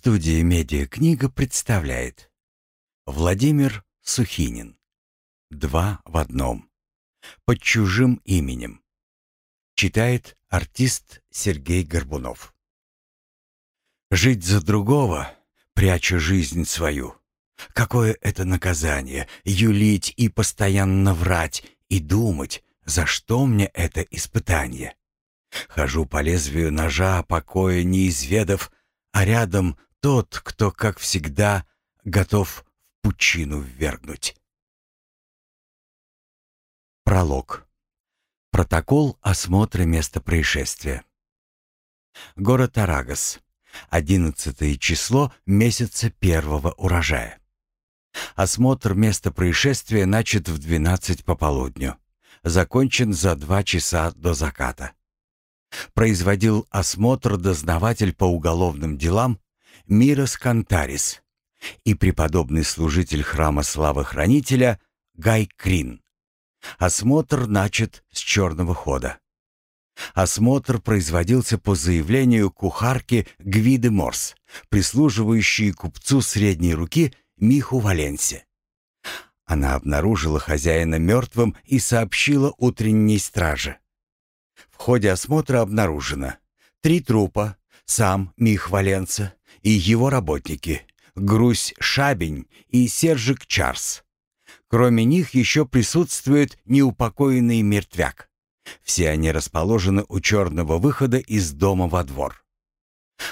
Студия «Медиакнига» представляет Владимир Сухинин. Два в одном Под чужим именем Читает артист Сергей Горбунов. Жить за другого, пряча жизнь свою. Какое это наказание Юлить и постоянно врать И думать, за что мне это испытание? Хожу по лезвию ножа, покоя не изведав а рядом тот, кто, как всегда, готов в пучину ввергнуть. Пролог. Протокол осмотра места происшествия. Город Арагас. 11 число месяца первого урожая. Осмотр места происшествия начат в 12 пополудню. Закончен за два часа до заката производил осмотр дознаватель по уголовным делам Мирос Кантарис и преподобный служитель храма славы хранителя Гай Крин. Осмотр начат с черного хода. Осмотр производился по заявлению кухарки Гвиды Морс, прислуживающей купцу средней руки Миху Валенсе. Она обнаружила хозяина мертвым и сообщила утренней страже. В ходе осмотра обнаружено три трупа, сам Мих Валенца и его работники, Грусь Шабень и Сержик Чарс. Кроме них еще присутствует неупокоенный мертвяк. Все они расположены у черного выхода из дома во двор.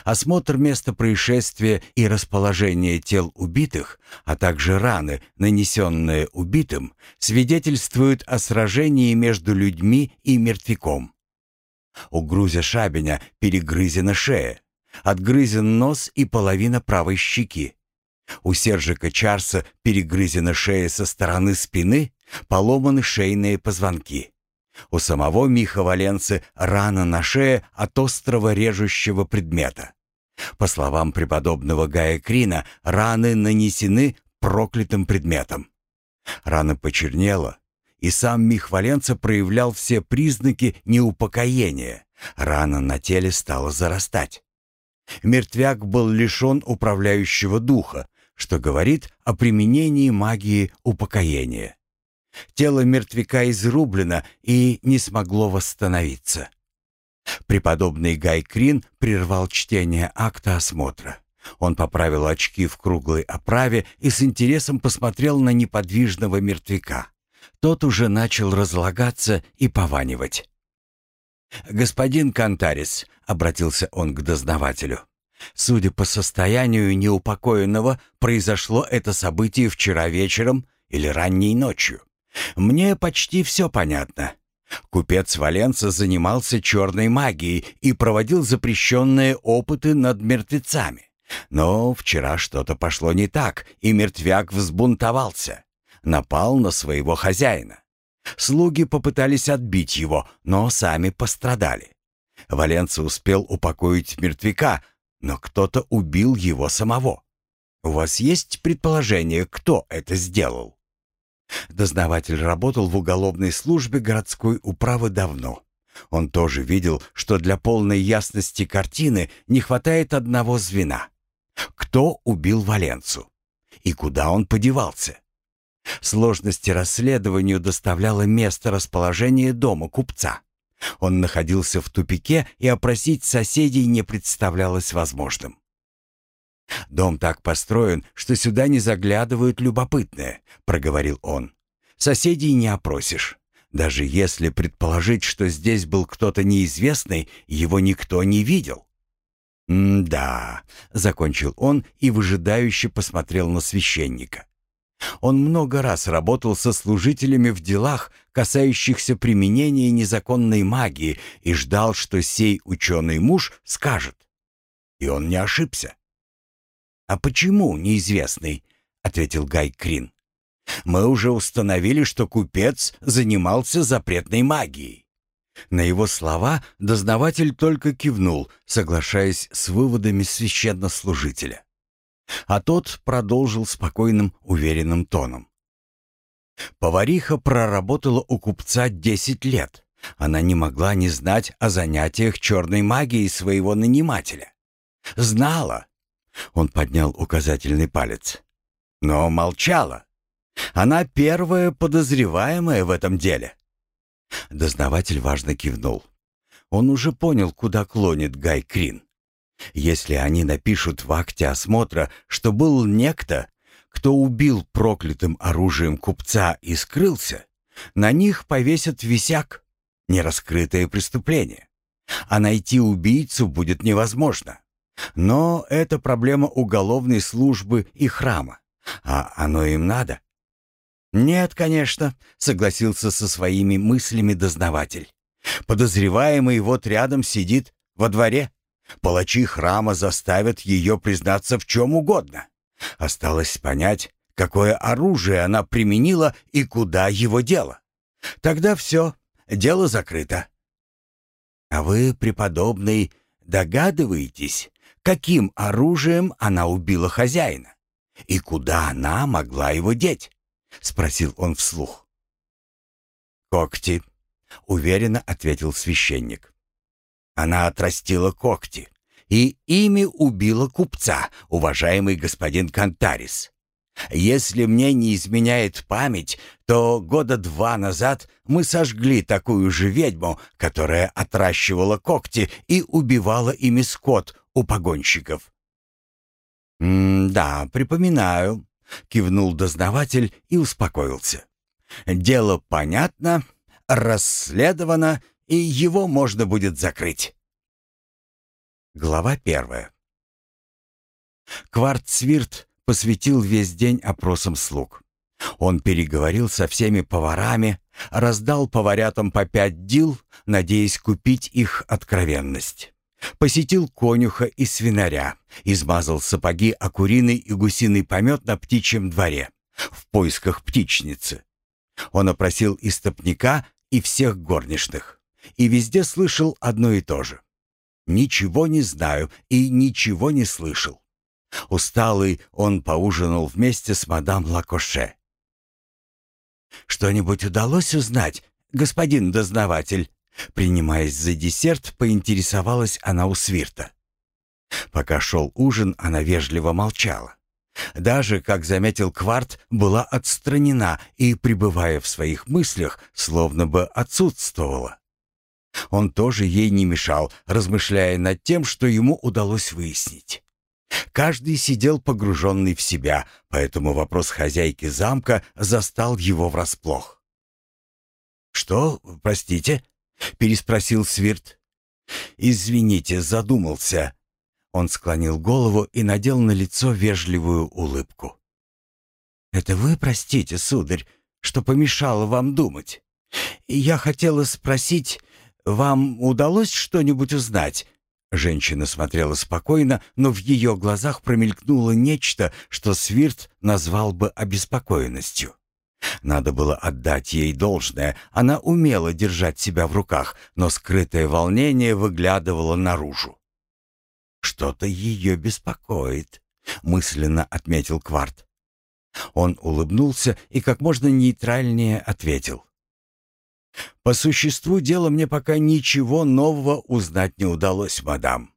Осмотр места происшествия и расположение тел убитых, а также раны, нанесенные убитым, свидетельствуют о сражении между людьми и мертвяком. У Грузя Шабиня перегрызена шея, отгрызен нос и половина правой щеки. У Сержика Чарса перегрызена шея со стороны спины, поломаны шейные позвонки. У самого Миха Валенцы рана на шее от острого режущего предмета. По словам преподобного Гая Крина, раны нанесены проклятым предметом. Рана почернела, и сам Михваленца проявлял все признаки неупокоения. Рана на теле стала зарастать. Мертвяк был лишен управляющего духа, что говорит о применении магии упокоения. Тело мертвяка изрублено и не смогло восстановиться. Преподобный Гай Крин прервал чтение акта осмотра. Он поправил очки в круглой оправе и с интересом посмотрел на неподвижного мертвяка. Тот уже начал разлагаться и пованивать. «Господин Кантарис», — обратился он к дознавателю, «судя по состоянию неупокоенного, произошло это событие вчера вечером или ранней ночью. Мне почти все понятно. Купец Валенца занимался черной магией и проводил запрещенные опыты над мертвецами. Но вчера что-то пошло не так, и мертвяк взбунтовался напал на своего хозяина. Слуги попытались отбить его, но сами пострадали. Валенца успел упокоить мертвяка, но кто-то убил его самого. У вас есть предположение, кто это сделал? Дознаватель работал в уголовной службе городской управы давно. Он тоже видел, что для полной ясности картины не хватает одного звена. Кто убил Валенцу? И куда он подевался? Сложности расследованию доставляло место расположения дома купца. Он находился в тупике, и опросить соседей не представлялось возможным. «Дом так построен, что сюда не заглядывают любопытные», — проговорил он. «Соседей не опросишь. Даже если предположить, что здесь был кто-то неизвестный, его никто не видел». «М-да», — закончил он и выжидающе посмотрел на священника. Он много раз работал со служителями в делах, касающихся применения незаконной магии, и ждал, что сей ученый муж скажет. И он не ошибся. «А почему неизвестный?» — ответил Гай Крин. «Мы уже установили, что купец занимался запретной магией». На его слова дознаватель только кивнул, соглашаясь с выводами священнослужителя. А тот продолжил спокойным, уверенным тоном. Повариха проработала у купца десять лет. Она не могла не знать о занятиях черной магией своего нанимателя. Знала. Он поднял указательный палец. Но молчала. Она первая подозреваемая в этом деле. Дознаватель важно кивнул. Он уже понял, куда клонит Гай Крин. Если они напишут в акте осмотра, что был некто, кто убил проклятым оружием купца и скрылся, на них повесят висяк, нераскрытое преступление. А найти убийцу будет невозможно. Но это проблема уголовной службы и храма. А оно им надо? «Нет, конечно», — согласился со своими мыслями дознаватель. «Подозреваемый вот рядом сидит, во дворе. Палачи храма заставят ее признаться в чем угодно. Осталось понять, какое оружие она применила и куда его дело. Тогда все, дело закрыто». «А вы, преподобный, догадываетесь, каким оружием она убила хозяина? И куда она могла его деть?» — спросил он вслух. «Когти», — уверенно ответил священник. «Она отрастила когти, и ими убила купца, уважаемый господин Кантарис. Если мне не изменяет память, то года два назад мы сожгли такую же ведьму, которая отращивала когти и убивала ими скот у погонщиков. «М-да, припоминаю», — кивнул дознаватель и успокоился. «Дело понятно, расследовано, и его можно будет закрыть». Глава первая. Квартцвирт посвятил весь день опросам слуг. Он переговорил со всеми поварами, раздал поварятам по пять дил, надеясь купить их откровенность. Посетил конюха и свинаря, измазал сапоги о куриный и гусиный помет на птичьем дворе, в поисках птичницы. Он опросил истопника и всех горничных, и везде слышал одно и то же. «Ничего не знаю и ничего не слышал». Усталый, он поужинал вместе с мадам Лакоше. «Что-нибудь удалось узнать, господин дознаватель?» Принимаясь за десерт, поинтересовалась она у Свирта. Пока шел ужин, она вежливо молчала. Даже, как заметил Кварт, была отстранена и, пребывая в своих мыслях, словно бы отсутствовала. Он тоже ей не мешал, размышляя над тем, что ему удалось выяснить. Каждый сидел погруженный в себя, поэтому вопрос хозяйки замка застал его врасплох. «Что, простите?» — переспросил Свирт. «Извините, задумался». Он склонил голову и надел на лицо вежливую улыбку. «Это вы простите, сударь, что помешало вам думать. Я хотела спросить, вам удалось что-нибудь узнать?» Женщина смотрела спокойно, но в ее глазах промелькнуло нечто, что Свирт назвал бы обеспокоенностью. Надо было отдать ей должное. Она умела держать себя в руках, но скрытое волнение выглядывало наружу. «Что-то ее беспокоит», — мысленно отметил Кварт. Он улыбнулся и как можно нейтральнее ответил. «По существу дела мне пока ничего нового узнать не удалось, мадам.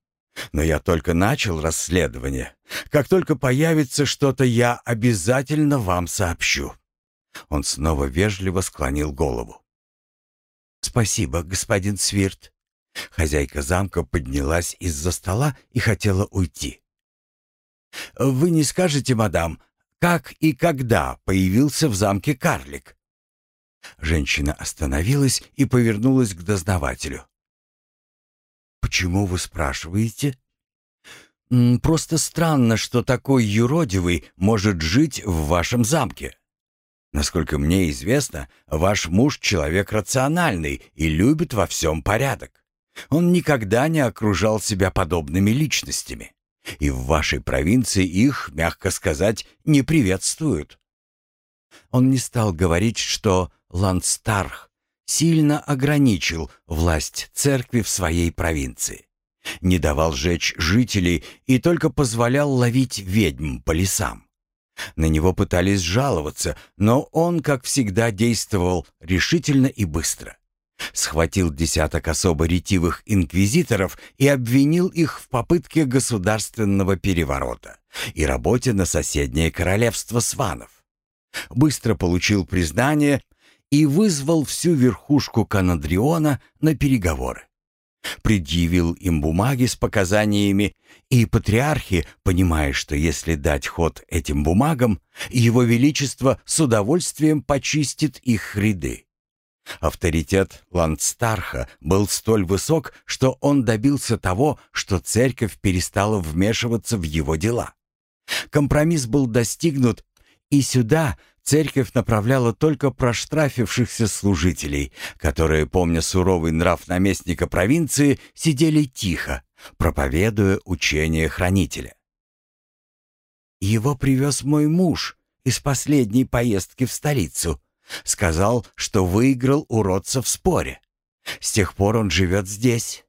Но я только начал расследование. Как только появится что-то, я обязательно вам сообщу». Он снова вежливо склонил голову. «Спасибо, господин Свирт». Хозяйка замка поднялась из-за стола и хотела уйти. «Вы не скажете, мадам, как и когда появился в замке карлик?» Женщина остановилась и повернулась к дознавателю. «Почему вы спрашиваете?» «Просто странно, что такой юродивый может жить в вашем замке. Насколько мне известно, ваш муж человек рациональный и любит во всем порядок. Он никогда не окружал себя подобными личностями. И в вашей провинции их, мягко сказать, не приветствуют. Он не стал говорить, что Ландстарх сильно ограничил власть церкви в своей провинции. Не давал жечь жителей и только позволял ловить ведьм по лесам. На него пытались жаловаться, но он, как всегда, действовал решительно и быстро. схватил десяток особо ретивых инквизиторов и обвинил их в попытке государственного переворота и работе на соседнее королевство Сванов. Быстро получил признание и вызвал всю верхушку Канадриона на переговоры. Предъявил им бумаги с показаниями, и патриархи, понимая, что если дать ход этим бумагам, его величество с удовольствием почистит их ряды. Авторитет Ландстарха был столь высок, что он добился того, что церковь перестала вмешиваться в его дела. Компромисс был достигнут, и сюда церковь направляла только проштрафившихся служителей, которые, помня суровый нрав наместника провинции, сидели тихо, проповедуя учение хранителя. «Его привез мой муж из последней поездки в столицу», Сказал, что выиграл уродца в споре. С тех пор он живет здесь.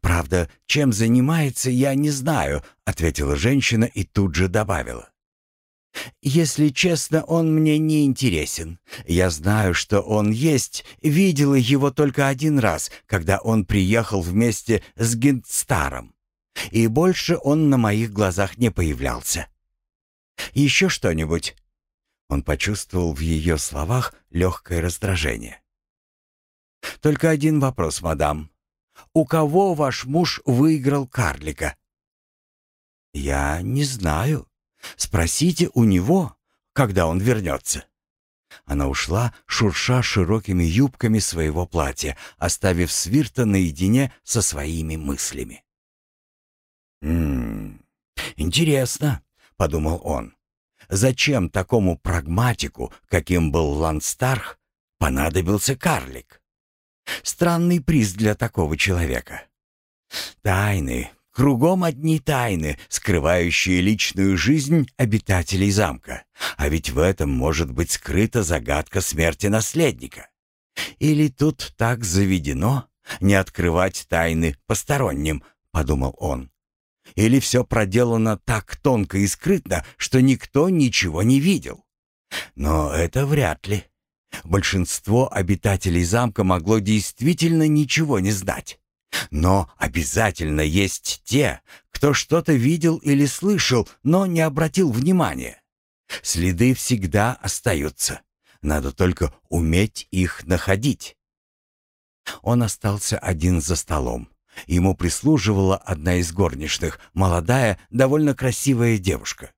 Правда, чем занимается, я не знаю, ответила женщина и тут же добавила. Если честно, он мне не интересен. Я знаю, что он есть, видела его только один раз, когда он приехал вместе с Гинтстаром. И больше он на моих глазах не появлялся. Еще что-нибудь? Он почувствовал в ее словах легкое раздражение. «Только один вопрос, мадам. У кого ваш муж выиграл карлика?» «Я не знаю. Спросите у него, когда он вернется». Она ушла, шурша широкими юбками своего платья, оставив Свирта наедине со своими мыслями. «М -м, «Интересно», — подумал он. Зачем такому прагматику, каким был Ландстарх, понадобился карлик? Странный приз для такого человека. Тайны, кругом одни тайны, скрывающие личную жизнь обитателей замка. А ведь в этом может быть скрыта загадка смерти наследника. Или тут так заведено не открывать тайны посторонним, подумал он. Или все проделано так тонко и скрытно, что никто ничего не видел? Но это вряд ли. Большинство обитателей замка могло действительно ничего не знать. Но обязательно есть те, кто что-то видел или слышал, но не обратил внимания. Следы всегда остаются. Надо только уметь их находить. Он остался один за столом. Ему прислуживала одна из горничных, молодая, довольно красивая девушка.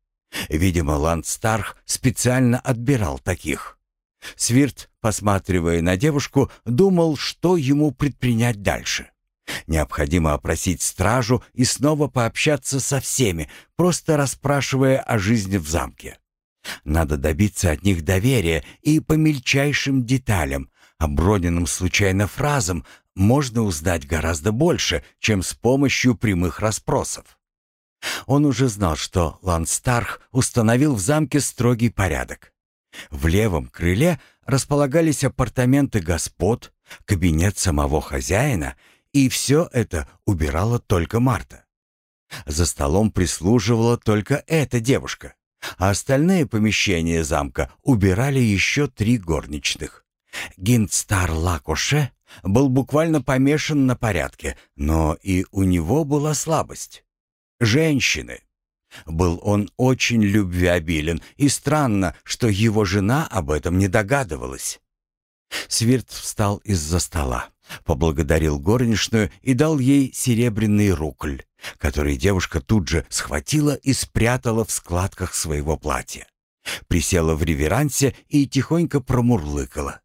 Видимо, Ландстарх специально отбирал таких. Свирт, посматривая на девушку, думал, что ему предпринять дальше. Необходимо опросить стражу и снова пообщаться со всеми, просто расспрашивая о жизни в замке. Надо добиться от них доверия и по мельчайшим деталям, оброненным случайно фразам, можно узнать гораздо больше, чем с помощью прямых расспросов. Он уже знал, что Ланстарх установил в замке строгий порядок. В левом крыле располагались апартаменты господ, кабинет самого хозяина, и все это убирала только Марта. За столом прислуживала только эта девушка, а остальные помещения замка убирали еще три горничных. Гинстар Лакоше был буквально помешан на порядке, но и у него была слабость. Женщины. Был он очень любвеобилен, и странно, что его жена об этом не догадывалась. Свирт встал из-за стола, поблагодарил горничную и дал ей серебряный рукль, который девушка тут же схватила и спрятала в складках своего платья. Присела в реверансе и тихонько промурлыкала.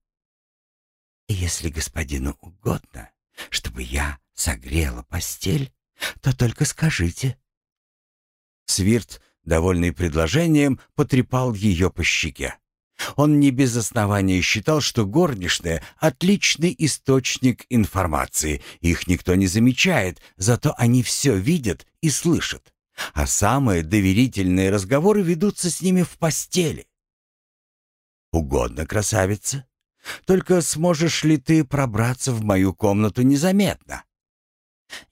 Если господину угодно, чтобы я согрела постель, то только скажите». Свирт, довольный предложением, потрепал ее по щеке. Он не без основания считал, что горничная — отличный источник информации. Их никто не замечает, зато они все видят и слышат. А самые доверительные разговоры ведутся с ними в постели. «Угодно, красавица?» Только сможешь ли ты пробраться в мою комнату незаметно?»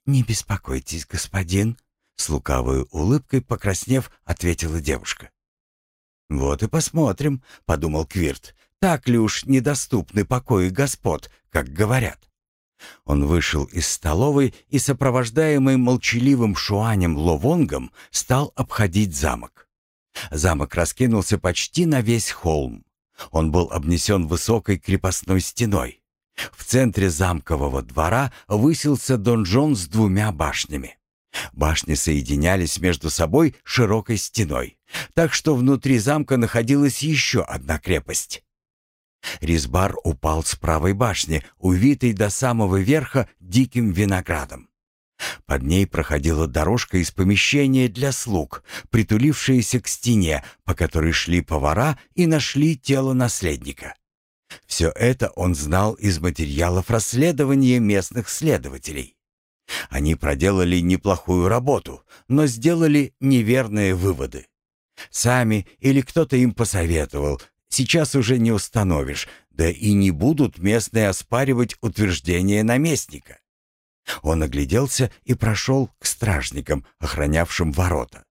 «Не беспокойтесь, господин», — с лукавой улыбкой покраснев, ответила девушка. «Вот и посмотрим», — подумал Квирт, «так ли уж недоступны покои господ, как говорят?» Он вышел из столовой и, сопровождаемый молчаливым шуанем Ловонгом, стал обходить замок. Замок раскинулся почти на весь холм. Он был обнесен высокой крепостной стеной. В центре замкового двора высился донжон с двумя башнями. Башни соединялись между собой широкой стеной, так что внутри замка находилась еще одна крепость. Ризбар упал с правой башни, увитой до самого верха диким виноградом. Под ней проходила дорожка из помещения для слуг, притулившаяся к стене, по которой шли повара и нашли тело наследника. Все это он знал из материалов расследования местных следователей. Они проделали неплохую работу, но сделали неверные выводы. Сами или кто-то им посоветовал, сейчас уже не установишь, да и не будут местные оспаривать утверждение наместника. Он огляделся и прошел к стражникам, охранявшим ворота.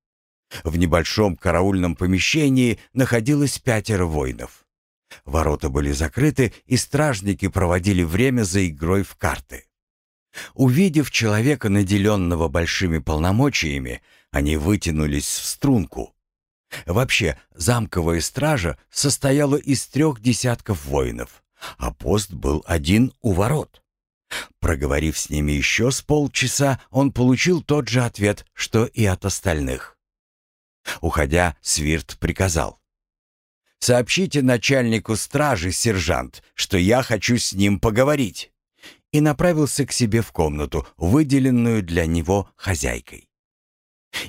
В небольшом караульном помещении находилось пятеро воинов. Ворота были закрыты, и стражники проводили время за игрой в карты. Увидев человека, наделенного большими полномочиями, они вытянулись в струнку, Вообще, замковая стража состояла из трех десятков воинов, а пост был один у ворот. Проговорив с ними еще с полчаса, он получил тот же ответ, что и от остальных. Уходя, Свирт приказал. «Сообщите начальнику стражи, сержант, что я хочу с ним поговорить» и направился к себе в комнату, выделенную для него хозяйкой.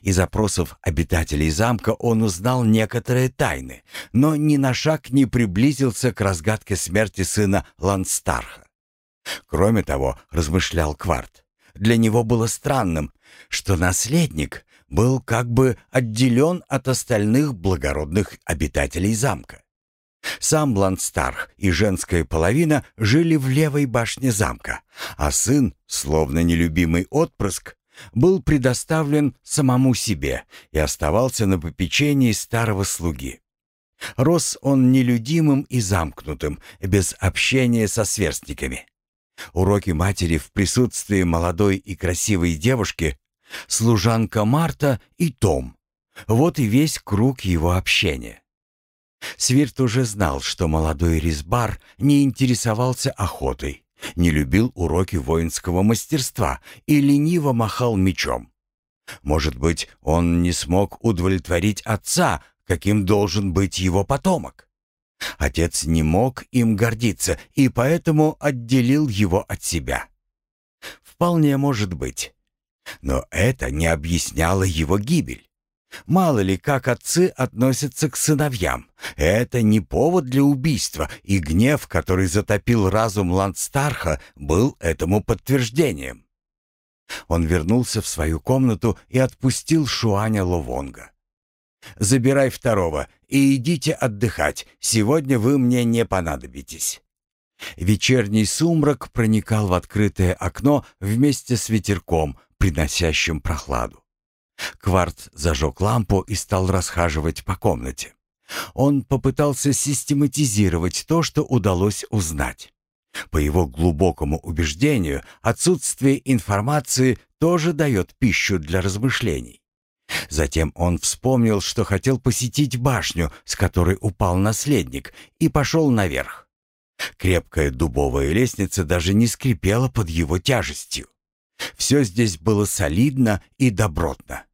Из опросов обитателей замка он узнал некоторые тайны, но ни на шаг не приблизился к разгадке смерти сына Ланстарха. Кроме того, размышлял Кварт, для него было странным, что наследник был как бы отделен от остальных благородных обитателей замка. Сам Ланстарх и женская половина жили в левой башне замка, а сын, словно нелюбимый отпрыск, был предоставлен самому себе и оставался на попечении старого слуги. Рос он нелюдимым и замкнутым, без общения со сверстниками. Уроки матери в присутствии молодой и красивой девушки, служанка Марта и Том. Вот и весь круг его общения. Свирт уже знал, что молодой резбар не интересовался охотой, не любил уроки воинского мастерства и лениво махал мечом. Может быть, он не смог удовлетворить отца, каким должен быть его потомок. Отец не мог им гордиться и поэтому отделил его от себя. Вполне может быть. Но это не объясняло его гибель. Мало ли, как отцы относятся к сыновьям. Это не повод для убийства, и гнев, который затопил разум Ландстарха, был этому подтверждением. Он вернулся в свою комнату и отпустил Шуаня Ловонга. «Забирай второго и идите отдыхать. Сегодня вы мне не понадобитесь». Вечерний сумрак проникал в открытое окно вместе с ветерком, приносящим прохладу. Кварт зажег лампу и стал расхаживать по комнате. Он попытался систематизировать то, что удалось узнать. По его глубокому убеждению, отсутствие информации тоже дает пищу для размышлений. Затем он вспомнил, что хотел посетить башню, с которой упал наследник, и пошел наверх. Крепкая дубовая лестница даже не скрипела под его тяжестью. Все здесь было солидно и добротно.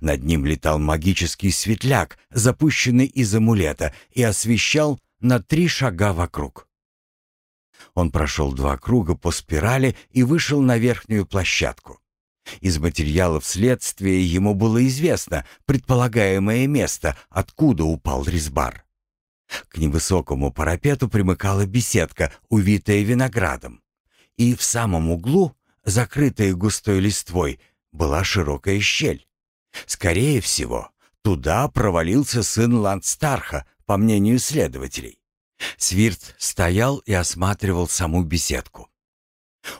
Над ним летал магический светляк, запущенный из амулета, и освещал на три шага вокруг. Он прошел два круга по спирали и вышел на верхнюю площадку. Из материалов следствия ему было известно предполагаемое место, откуда упал резбар. К невысокому парапету примыкала беседка, увитая виноградом. И в самом углу закрытая густой листвой, была широкая щель. Скорее всего, туда провалился сын Ландстарха, по мнению следователей. Свирт стоял и осматривал саму беседку.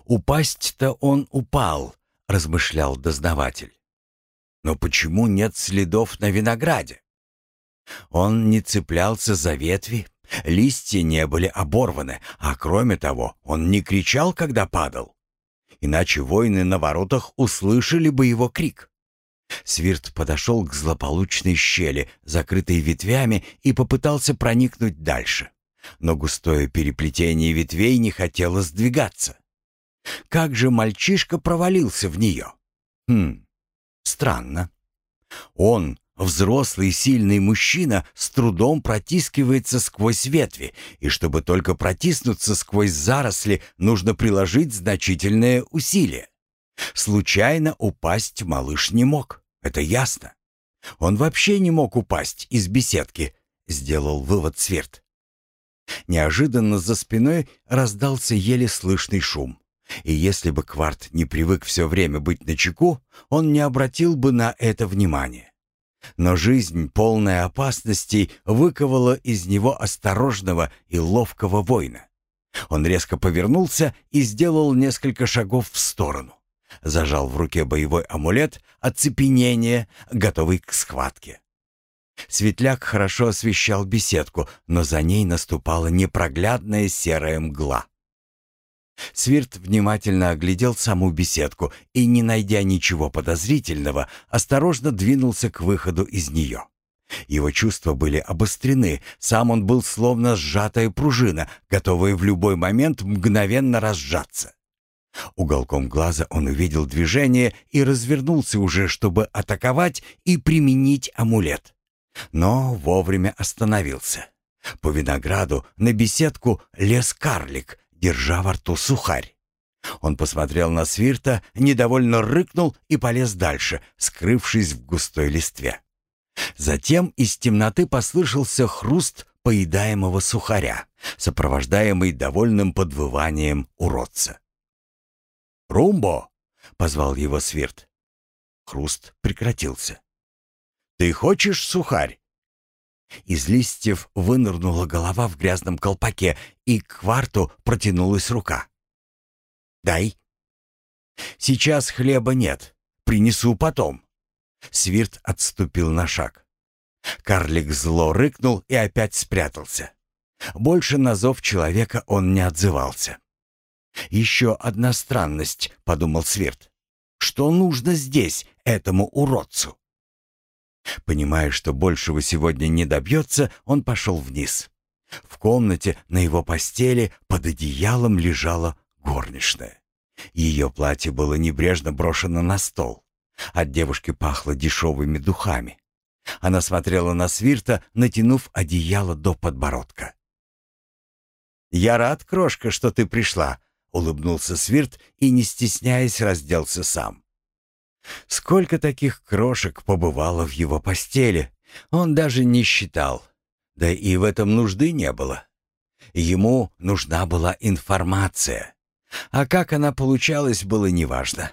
«Упасть-то он упал», — размышлял дознаватель. «Но почему нет следов на винограде?» Он не цеплялся за ветви, листья не были оборваны, а кроме того, он не кричал, когда падал. Иначе воины на воротах услышали бы его крик. Свирт подошел к злополучной щели, закрытой ветвями, и попытался проникнуть дальше. Но густое переплетение ветвей не хотело сдвигаться. Как же мальчишка провалился в нее? Хм, странно. Он, взрослый сильный мужчина, с трудом протискивается сквозь ветви, и чтобы только протиснуться сквозь заросли, нужно приложить значительное усилие. Случайно упасть малыш не мог, это ясно. Он вообще не мог упасть из беседки, сделал вывод Сверд. Неожиданно за спиной раздался еле слышный шум. И если бы Кварт не привык все время быть на чеку, он не обратил бы на это внимания. Но жизнь, полная опасностей, выковала из него осторожного и ловкого воина. Он резко повернулся и сделал несколько шагов в сторону. Зажал в руке боевой амулет оцепенение, готовый к схватке. Светляк хорошо освещал беседку, но за ней наступала непроглядная серая мгла. Свирт внимательно оглядел саму беседку и, не найдя ничего подозрительного, осторожно двинулся к выходу из нее. Его чувства были обострены, сам он был словно сжатая пружина, готовая в любой момент мгновенно разжаться. Уголком глаза он увидел движение и развернулся уже, чтобы атаковать и применить амулет. Но вовремя остановился. По винограду на беседку лез карлик, держа во рту сухарь. Он посмотрел на свирта, недовольно рыкнул и полез дальше, скрывшись в густой листве. Затем из темноты послышался хруст поедаемого сухаря, сопровождаемый довольным подвыванием уродца. «Румбо!» — позвал его свирт. Хруст прекратился. «Ты хочешь сухарь?» Из листьев вынырнула голова в грязном колпаке, и к кварту протянулась рука. «Дай». «Сейчас хлеба нет. Принесу потом». Свирт отступил на шаг. Карлик зло рыкнул и опять спрятался. Больше на зов человека он не отзывался. «Еще одна странность», — подумал Свирт. «Что нужно здесь, этому уродцу?» Понимая, что большего сегодня не добьется, он пошел вниз. В комнате на его постели под одеялом лежала горничная. Ее платье было небрежно брошено на стол. От девушки пахло дешевыми духами. Она смотрела на Свирта, натянув одеяло до подбородка. «Я рад, крошка, что ты пришла», — улыбнулся Свирт и, не стесняясь, разделся сам. Сколько таких крошек побывало в его постели, он даже не считал. Да и в этом нужды не было. Ему нужна была информация. А как она получалась, было неважно.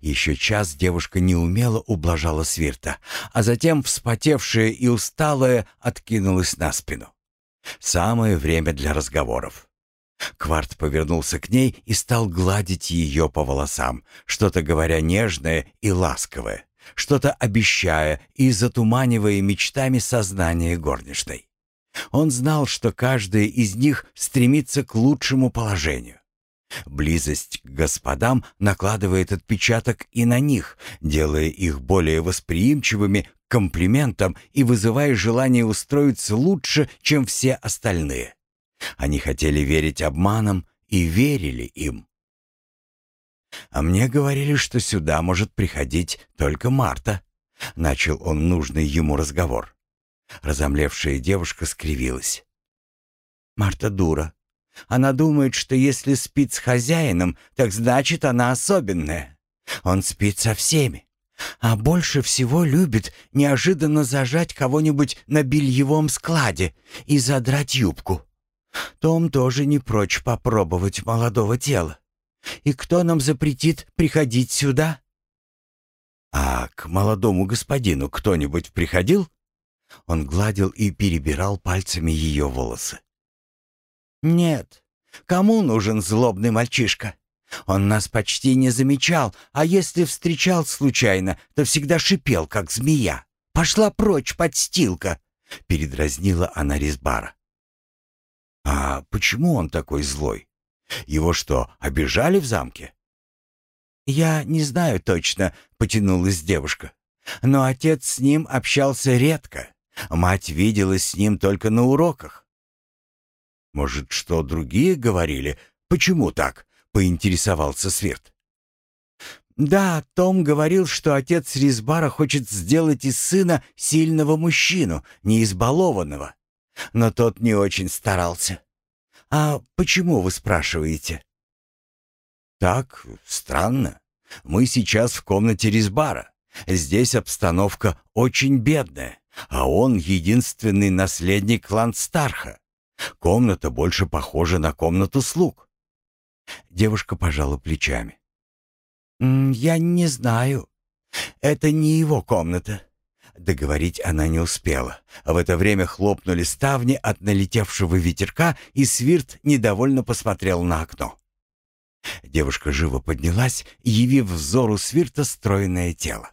Еще час девушка неумело ублажала свирта, а затем, вспотевшая и усталая, откинулась на спину. Самое время для разговоров. Кварт повернулся к ней и стал гладить ее по волосам, что-то говоря нежное и ласковое, что-то обещая и затуманивая мечтами сознание горничной. Он знал, что каждая из них стремится к лучшему положению. Близость к господам накладывает отпечаток и на них, делая их более восприимчивыми к комплиментам и вызывая желание устроиться лучше, чем все остальные. Они хотели верить обманам и верили им. «А мне говорили, что сюда может приходить только Марта», — начал он нужный ему разговор. Разомлевшая девушка скривилась. «Марта дура. Она думает, что если спит с хозяином, так значит, она особенная. Он спит со всеми. А больше всего любит неожиданно зажать кого-нибудь на бельевом складе и задрать юбку. Том тоже не прочь попробовать молодого тела. И кто нам запретит приходить сюда? А к молодому господину кто-нибудь приходил? Он гладил и перебирал пальцами ее волосы. Нет. Кому нужен злобный мальчишка? Он нас почти не замечал, а если встречал случайно, то всегда шипел, как змея. «Пошла прочь, подстилка!» — передразнила она Резбара. А почему он такой злой? Его что, обижали в замке? «Я не знаю точно», — потянулась девушка. «Но отец с ним общался редко. Мать виделась с ним только на уроках». «Может, что другие говорили? Почему так?» — поинтересовался Свирт. «Да, Том говорил, что отец Ризбара хочет сделать из сына сильного мужчину, не избалованного. Но тот не очень старался. А почему, вы спрашиваете?» «Так, странно. Мы сейчас в комнате Ризбара. Здесь обстановка очень бедная, а он единственный наследник Ландстарха. Комната больше похожа на комнату слуг». Девушка пожала плечами. «Я не знаю. Это не его комната». Договорить она не успела. В это время хлопнули ставни от налетевшего ветерка, и Свирт недовольно посмотрел на окно. Девушка живо поднялась, явив взору Свирта стройное тело.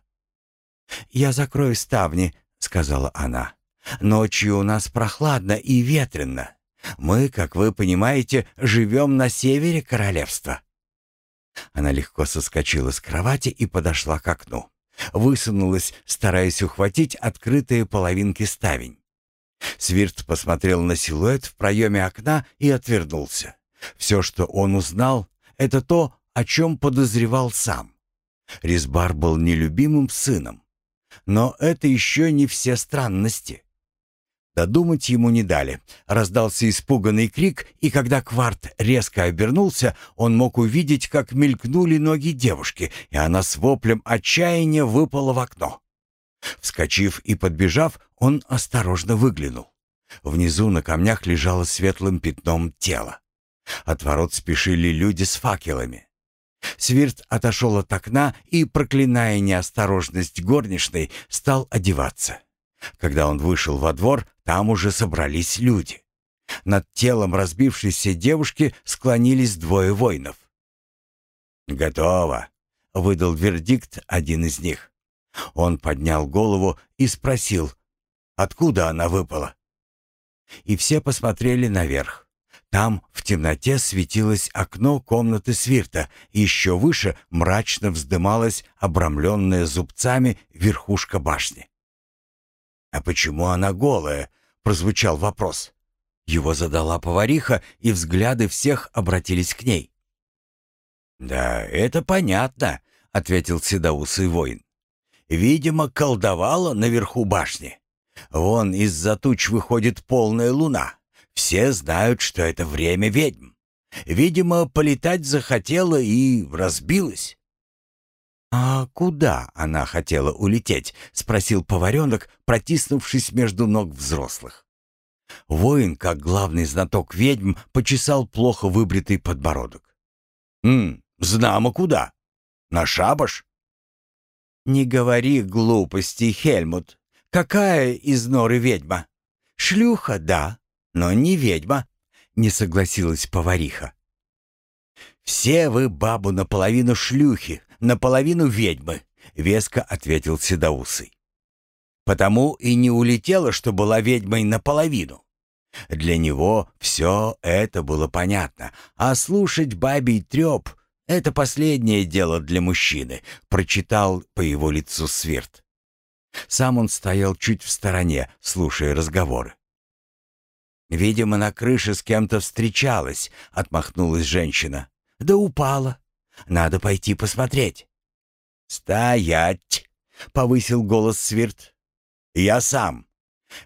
«Я закрою ставни», — сказала она. «Ночью у нас прохладно и ветрено. Мы, как вы понимаете, живем на севере королевства». Она легко соскочила с кровати и подошла к окну. Высунулась, стараясь ухватить открытые половинки ставень. Свирт посмотрел на силуэт в проеме окна и отвернулся. Все, что он узнал, это то, о чем подозревал сам. Резбар был нелюбимым сыном. Но это еще не все странности. Додумать ему не дали. Раздался испуганный крик, и когда Кварт резко обернулся, он мог увидеть, как мелькнули ноги девушки, и она с воплем отчаяния выпала в окно. Вскочив и подбежав, он осторожно выглянул. Внизу на камнях лежало светлым пятном тело. От ворот спешили люди с факелами. Свирт отошел от окна и, проклиная неосторожность горничной, стал одеваться. Когда он вышел во двор, там уже собрались люди. Над телом разбившейся девушки склонились двое воинов. «Готово», — выдал вердикт один из них. Он поднял голову и спросил, откуда она выпала. И все посмотрели наверх. Там в темноте светилось окно комнаты свирта, и еще выше мрачно вздымалась обрамленная зубцами верхушка башни. «А почему она голая?» — прозвучал вопрос. Его задала повариха, и взгляды всех обратились к ней. «Да, это понятно», — ответил седоусый воин. «Видимо, колдовала наверху башни. Вон из-за туч выходит полная луна. Все знают, что это время ведьм. Видимо, полетать захотела и разбилась. «А куда она хотела улететь?» — спросил поваренок, протиснувшись между ног взрослых. Воин, как главный знаток ведьм, почесал плохо выбритый подбородок. «М, знамо куда? На шабаш?» «Не говори глупости, Хельмут. Какая из норы ведьма? Шлюха, да, но не ведьма», — не согласилась повариха. «Все вы, бабу, наполовину шлюхи, наполовину ведьмы», — веско ответил Седоусый. «Потому и не улетела, что была ведьмой наполовину. Для него все это было понятно, а слушать бабий треп — это последнее дело для мужчины», — прочитал по его лицу Свирт. Сам он стоял чуть в стороне, слушая разговоры. «Видимо, на крыше с кем-то встречалась», — отмахнулась женщина. «Да упала. Надо пойти посмотреть». «Стоять!» — повысил голос Свирт. «Я сам.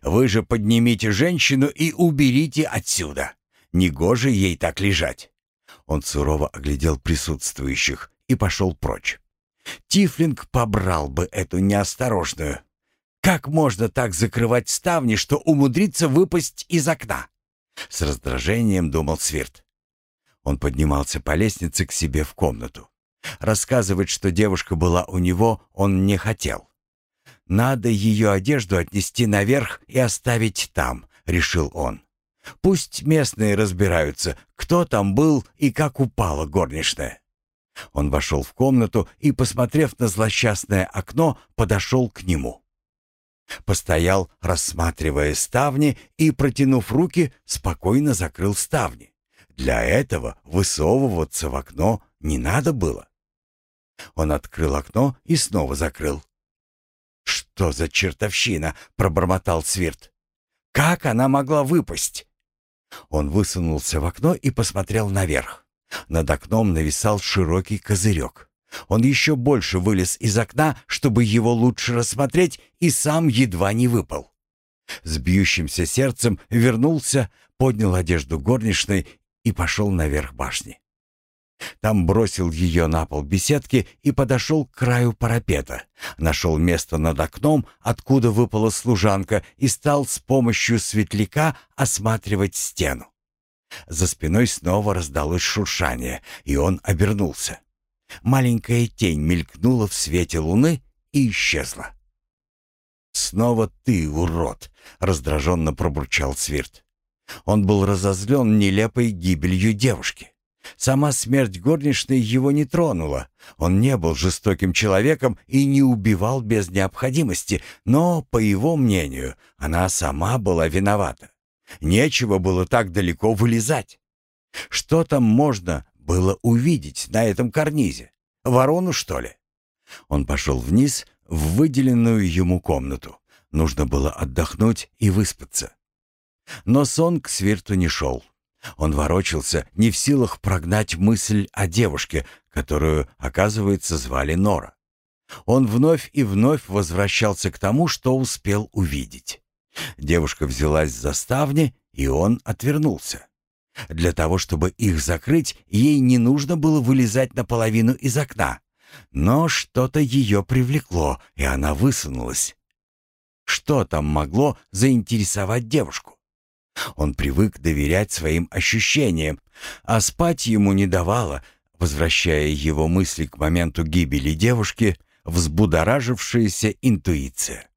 Вы же поднимите женщину и уберите отсюда. Негоже ей так лежать». Он сурово оглядел присутствующих и пошел прочь. Тифлинг побрал бы эту неосторожную. Как можно так закрывать ставни, что умудриться выпасть из окна? С раздражением думал Свирт. Он поднимался по лестнице к себе в комнату. Рассказывать, что девушка была у него, он не хотел. «Надо ее одежду отнести наверх и оставить там», — решил он. «Пусть местные разбираются, кто там был и как упала горничная». Он вошел в комнату и, посмотрев на злосчастное окно, подошел к нему. Постоял, рассматривая ставни, и, протянув руки, спокойно закрыл ставни. Для этого высовываться в окно не надо было. Он открыл окно и снова закрыл. «Что за чертовщина?» — пробормотал Свирт. «Как она могла выпасть?» Он высунулся в окно и посмотрел наверх. Над окном нависал широкий козырек. Он еще больше вылез из окна, чтобы его лучше рассмотреть, и сам едва не выпал. С бьющимся сердцем вернулся, поднял одежду горничной и пошел наверх башни. Там бросил ее на пол беседки и подошел к краю парапета. Нашел место над окном, откуда выпала служанка, и стал с помощью светляка осматривать стену. За спиной снова раздалось шуршание, и он обернулся. Маленькая тень мелькнула в свете луны и исчезла. «Снова ты, урод!» — раздраженно пробурчал Свирт. Он был разозлен нелепой гибелью девушки. Сама смерть горничной его не тронула. Он не был жестоким человеком и не убивал без необходимости, но, по его мнению, она сама была виновата. Нечего было так далеко вылезать. Что там можно было увидеть на этом карнизе? Ворону, что ли? Он пошел вниз в выделенную ему комнату. Нужно было отдохнуть и выспаться. Но сон к свирту не шел. Он ворочался, не в силах прогнать мысль о девушке, которую, оказывается, звали Нора. Он вновь и вновь возвращался к тому, что успел увидеть. Девушка взялась за ставни, и он отвернулся. Для того, чтобы их закрыть, ей не нужно было вылезать наполовину из окна. Но что-то ее привлекло, и она высунулась. Что там могло заинтересовать девушку? Он привык доверять своим ощущениям, а спать ему не давало, возвращая его мысли к моменту гибели девушки, взбудоражившаяся интуиция.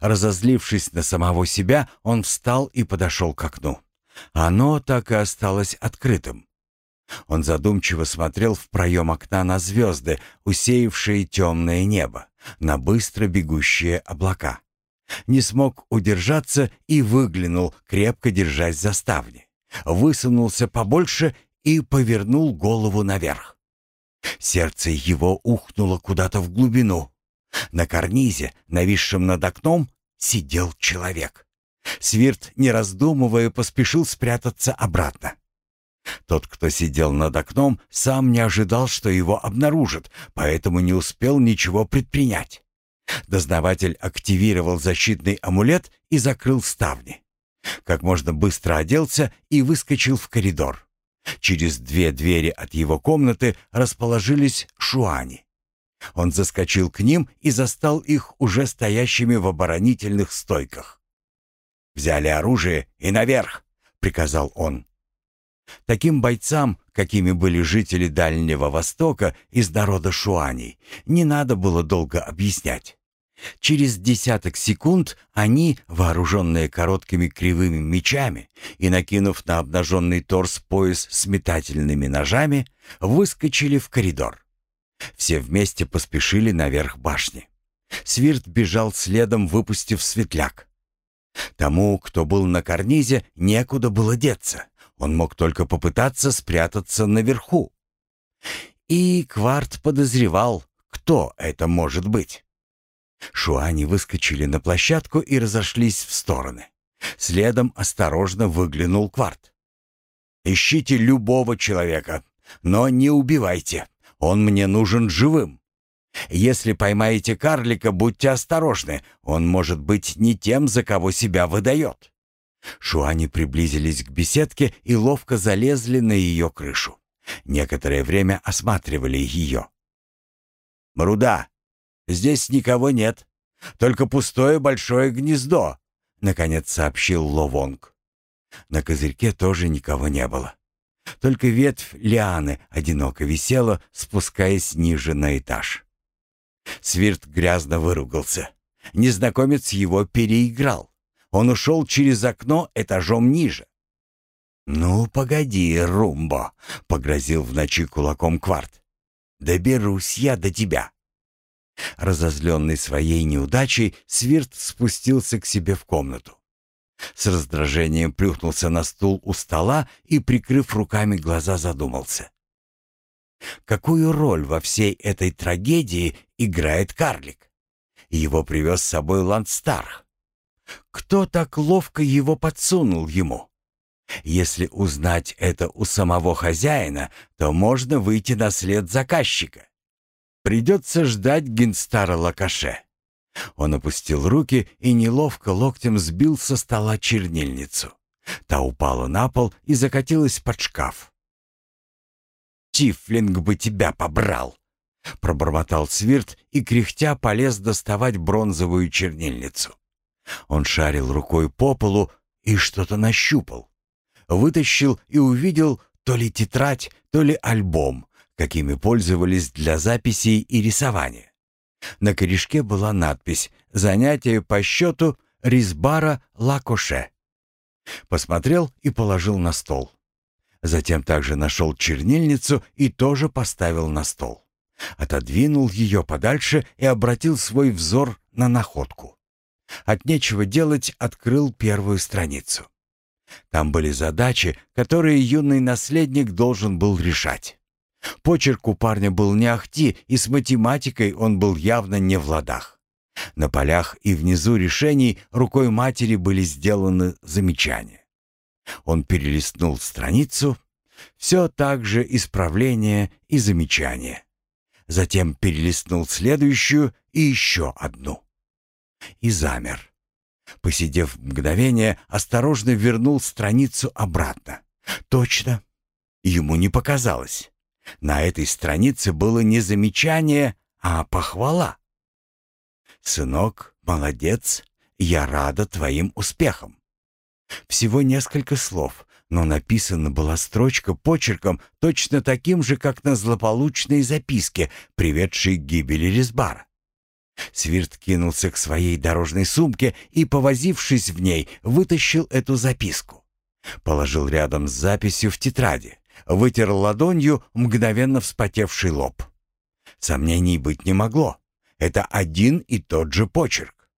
Разозлившись на самого себя, он встал и подошел к окну. Оно так и осталось открытым. Он задумчиво смотрел в проем окна на звезды, усеявшие темное небо, на быстро бегущие облака. Не смог удержаться и выглянул, крепко держась за ставни. Высунулся побольше и повернул голову наверх. Сердце его ухнуло куда-то в глубину. На карнизе, нависшем над окном, сидел человек. Свирт, не раздумывая, поспешил спрятаться обратно. Тот, кто сидел над окном, сам не ожидал, что его обнаружат, поэтому не успел ничего предпринять. Дознаватель активировал защитный амулет и закрыл ставни. Как можно быстро оделся и выскочил в коридор. Через две двери от его комнаты расположились шуани. Он заскочил к ним и застал их уже стоящими в оборонительных стойках. «Взяли оружие и наверх!» — приказал он. Таким бойцам, какими были жители Дальнего Востока из народа шуаней, не надо было долго объяснять. Через десяток секунд они, вооруженные короткими кривыми мечами и накинув на обнаженный торс пояс с метательными ножами, выскочили в коридор. Все вместе поспешили наверх башни. Свирт бежал следом, выпустив светляк. Тому, кто был на карнизе, некуда было деться. Он мог только попытаться спрятаться наверху. И Кварт подозревал, кто это может быть. Шуани выскочили на площадку и разошлись в стороны. Следом осторожно выглянул Кварт. «Ищите любого человека, но не убивайте. Он мне нужен живым. Если поймаете карлика, будьте осторожны. Он может быть не тем, за кого себя выдает». Шуани приблизились к беседке и ловко залезли на ее крышу. Некоторое время осматривали ее. «Руда, здесь никого нет. Только пустое большое гнездо», — наконец сообщил Ловонг. На козырьке тоже никого не было. Только ветвь лианы одиноко висела, спускаясь ниже на этаж. Свирт грязно выругался. Незнакомец его переиграл. Он ушел через окно этажом ниже. «Ну, погоди, Румбо!» — погрозил в ночи кулаком Кварт. «Доберусь я до тебя!» Разозленный своей неудачей, Свирт спустился к себе в комнату. С раздражением плюхнулся на стул у стола и, прикрыв руками глаза, задумался. Какую роль во всей этой трагедии играет карлик? Его привез с собой Ландстарх. Кто так ловко его подсунул ему? Если узнать это у самого хозяина, то можно выйти на след заказчика. Придется ждать Генстара Лакаше. Он опустил руки и неловко локтем сбил со стола чернильницу. Та упала на пол и закатилась под шкаф. «Тифлинг бы тебя побрал!» Пробормотал Свирт и, кряхтя, полез доставать бронзовую чернильницу. Он шарил рукой по полу и что-то нащупал. Вытащил и увидел то ли тетрадь, то ли альбом, какими пользовались для записей и рисования. На корешке была надпись «Занятие по счету Ризбара Лакоше». Посмотрел и положил на стол. Затем также нашел чернильницу и тоже поставил на стол. Отодвинул ее подальше и обратил свой взор на находку. От нечего делать открыл первую страницу. Там были задачи, которые юный наследник должен был решать. Почерк у парня был не ахти, и с математикой он был явно не в ладах. На полях и внизу решений рукой матери были сделаны замечания. Он перелистнул страницу, все так же исправление и замечания. Затем перелистнул следующую и еще одну. И замер. Посидев мгновение, осторожно вернул страницу обратно. Точно. Ему не показалось. На этой странице было не замечание, а похвала. «Сынок, молодец, я рада твоим успехам». Всего несколько слов, но написана была строчка почерком точно таким же, как на злополучной записке, приведшей к гибели Резбара. Свирт кинулся к своей дорожной сумке и, повозившись в ней, вытащил эту записку. Положил рядом с записью в тетради вытер ладонью мгновенно вспотевший лоб. Сомнений быть не могло. Это один и тот же почерк.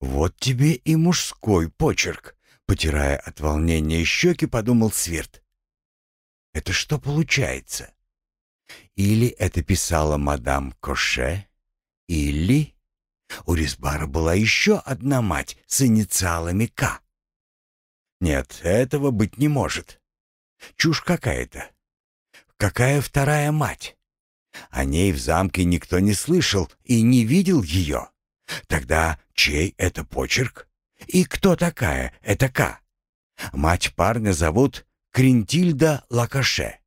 «Вот тебе и мужской почерк», — потирая от волнения щеки, подумал Свирт. «Это что получается? Или это писала мадам Коше, или...» У Рисбара была еще одна мать с инициалами «К». Нет, этого быть не может. Чушь какая-то. Какая вторая мать? О ней в замке никто не слышал и не видел ее. Тогда чей это почерк? И кто такая это К? Мать парня зовут Кринтильда Лакаше.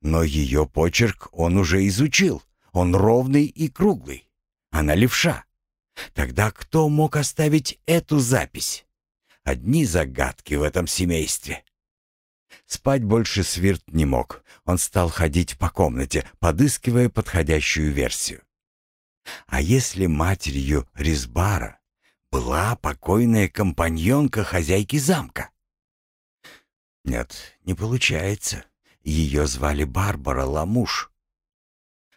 Но ее почерк он уже изучил. Он ровный и круглый. Она левша. Тогда кто мог оставить эту запись? Одни загадки в этом семействе. Спать больше Свирт не мог. Он стал ходить по комнате, подыскивая подходящую версию. А если матерью Ризбара была покойная компаньонка хозяйки замка? Нет, не получается. Ее звали Барбара Ламуш.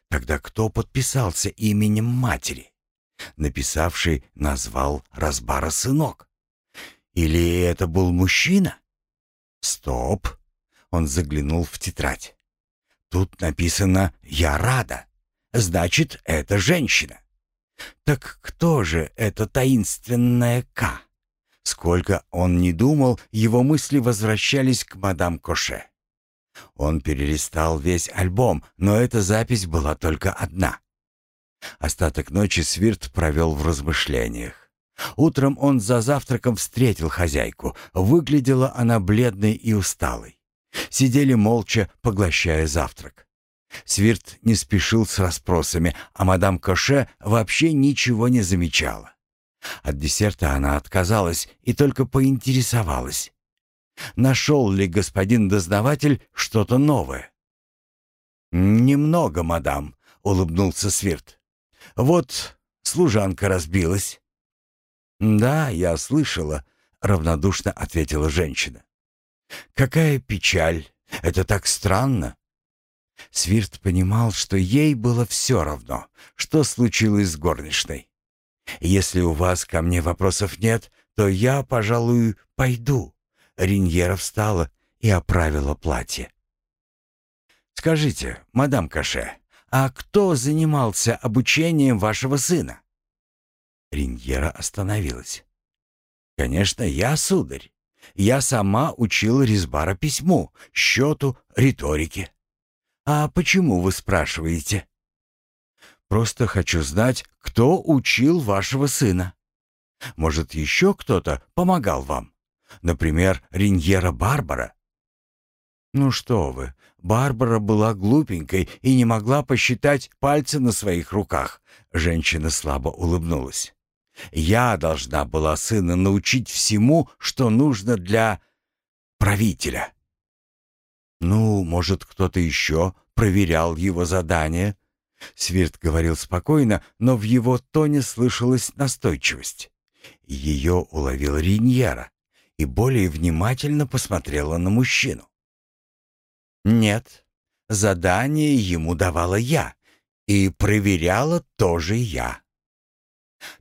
Тогда кто подписался именем матери? Написавший назвал Разбара сынок. Или это был мужчина? Стоп. Он заглянул в тетрадь. Тут написано «Я рада». Значит, это женщина. Так кто же эта таинственная К? Сколько он не думал, его мысли возвращались к мадам Коше. Он перелистал весь альбом, но эта запись была только одна. Остаток ночи Свирт провел в размышлениях. Утром он за завтраком встретил хозяйку. Выглядела она бледной и усталой. Сидели молча, поглощая завтрак. Свирт не спешил с расспросами, а мадам Коше вообще ничего не замечала. От десерта она отказалась и только поинтересовалась. Нашел ли господин дознаватель что-то новое? «Немного, мадам», — улыбнулся Свирт. «Вот служанка разбилась. «Да, я слышала», — равнодушно ответила женщина. «Какая печаль! Это так странно!» Свирт понимал, что ей было все равно, что случилось с горничной. «Если у вас ко мне вопросов нет, то я, пожалуй, пойду». Риньера встала и оправила платье. «Скажите, мадам Каше, а кто занимался обучением вашего сына?» Риньера остановилась. «Конечно, я, сударь. Я сама учила Резбара письму, счету, риторике. А почему вы спрашиваете?» «Просто хочу знать, кто учил вашего сына. Может, еще кто-то помогал вам? Например, Риньера Барбара?» «Ну что вы, Барбара была глупенькой и не могла посчитать пальцы на своих руках». Женщина слабо улыбнулась. «Я должна была сына научить всему, что нужно для правителя». «Ну, может, кто-то еще проверял его задание?» Свирт говорил спокойно, но в его тоне слышалась настойчивость. Ее уловил Риньера и более внимательно посмотрела на мужчину. «Нет, задание ему давала я, и проверяла тоже я».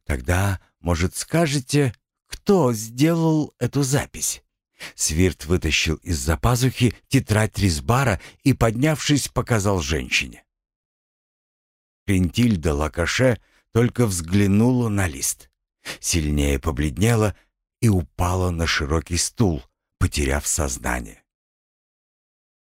«Тогда, может, скажете, кто сделал эту запись?» Свирт вытащил из-за пазухи тетрадь Ризбара и, поднявшись, показал женщине. Крентильда Лакаше только взглянула на лист сильнее побледнела и упала на широкий стул, потеряв сознание.